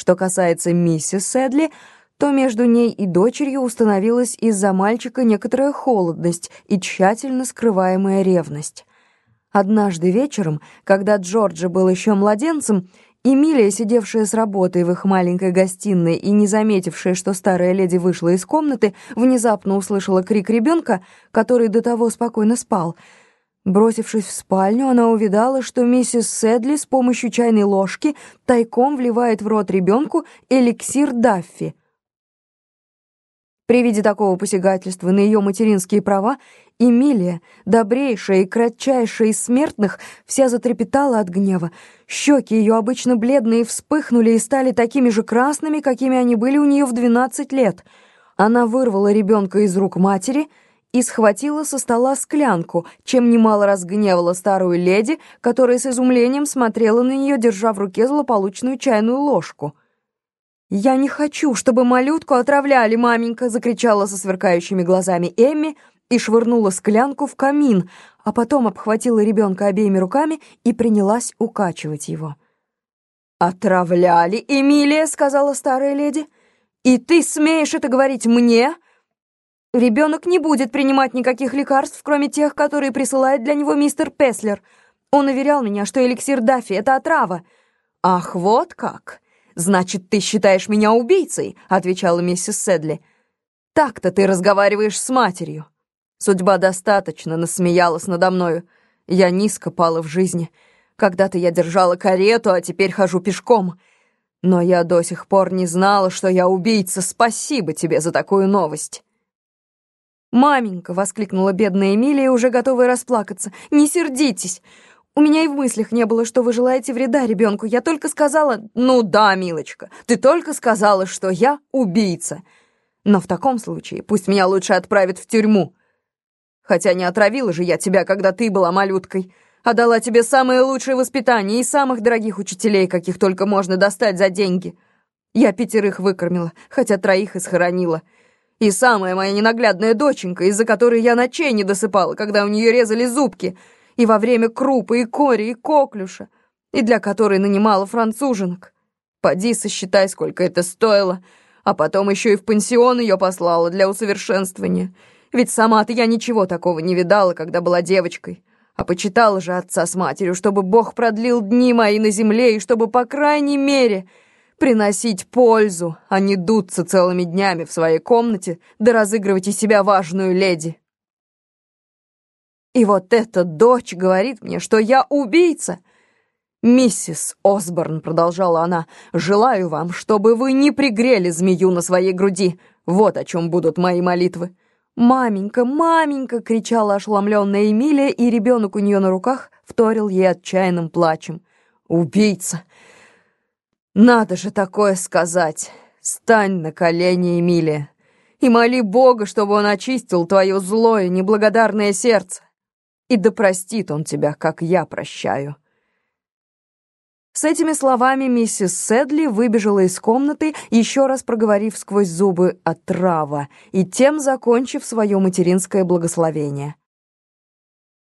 Что касается миссис Сэдли, то между ней и дочерью установилась из-за мальчика некоторая холодность и тщательно скрываемая ревность. Однажды вечером, когда Джорджи был еще младенцем, Эмилия, сидевшая с работой в их маленькой гостиной и не заметившая, что старая леди вышла из комнаты, внезапно услышала крик ребенка, который до того спокойно спал. Бросившись в спальню, она увидала, что миссис Сэдли с помощью чайной ложки тайком вливает в рот ребенку эликсир Даффи. При виде такого посягательства на ее материнские права Эмилия, добрейшая и кратчайшая из смертных, вся затрепетала от гнева. Щеки ее, обычно бледные, вспыхнули и стали такими же красными, какими они были у нее в двенадцать лет. Она вырвала ребенка из рук матери и схватила со стола склянку, чем немало разгневала старую леди, которая с изумлением смотрела на нее, держа в руке злополучную чайную ложку. «Я не хочу, чтобы малютку отравляли, маменька!» — закричала со сверкающими глазами Эмми и швырнула склянку в камин, а потом обхватила ребенка обеими руками и принялась укачивать его. «Отравляли, Эмилия!» — сказала старая леди. «И ты смеешь это говорить мне?» «Ребенок не будет принимать никаких лекарств, кроме тех, которые присылает для него мистер Песлер. Он уверял меня, что эликсир Даффи — это отрава». «Ах, вот как!» «Значит, ты считаешь меня убийцей?» — отвечала миссис Седли. «Так-то ты разговариваешь с матерью». Судьба достаточно насмеялась надо мною. Я низко пала в жизни. Когда-то я держала карету, а теперь хожу пешком. Но я до сих пор не знала, что я убийца. Спасибо тебе за такую новость. «Маменька!» — воскликнула бедная Эмилия, уже готовая расплакаться. «Не сердитесь! У меня и в мыслях не было, что вы желаете вреда ребенку. Я только сказала... Ну да, милочка, ты только сказала, что я убийца. Но в таком случае пусть меня лучше отправят в тюрьму. Хотя не отравила же я тебя, когда ты была малюткой, а дала тебе самое лучшее воспитание и самых дорогих учителей, каких только можно достать за деньги. Я пятерых выкормила, хотя троих и схоронила. И самая моя ненаглядная доченька, из-за которой я ночей не досыпала, когда у нее резали зубки — и во время крупы, и кори, и коклюша, и для которой нанимала француженок. Поди сосчитай, сколько это стоило, а потом еще и в пансион ее послала для усовершенствования. Ведь сама-то я ничего такого не видала, когда была девочкой. А почитала же отца с матерью, чтобы Бог продлил дни мои на земле, и чтобы, по крайней мере, приносить пользу, а не дуться целыми днями в своей комнате да разыгрывать из себя важную леди. И вот эта дочь говорит мне, что я убийца. «Миссис Осборн», — продолжала она, — «желаю вам, чтобы вы не пригрели змею на своей груди. Вот о чем будут мои молитвы». «Маменька, маменька!» — кричала ошеломленная Эмилия, и ребенок у нее на руках вторил ей отчаянным плачем. «Убийца! Надо же такое сказать! Стань на колени, Эмилия, и моли Бога, чтобы он очистил твое злое, неблагодарное сердце и да простит он тебя, как я прощаю». С этими словами миссис Седли выбежала из комнаты, еще раз проговорив сквозь зубы «отрава» и тем закончив свое материнское благословение.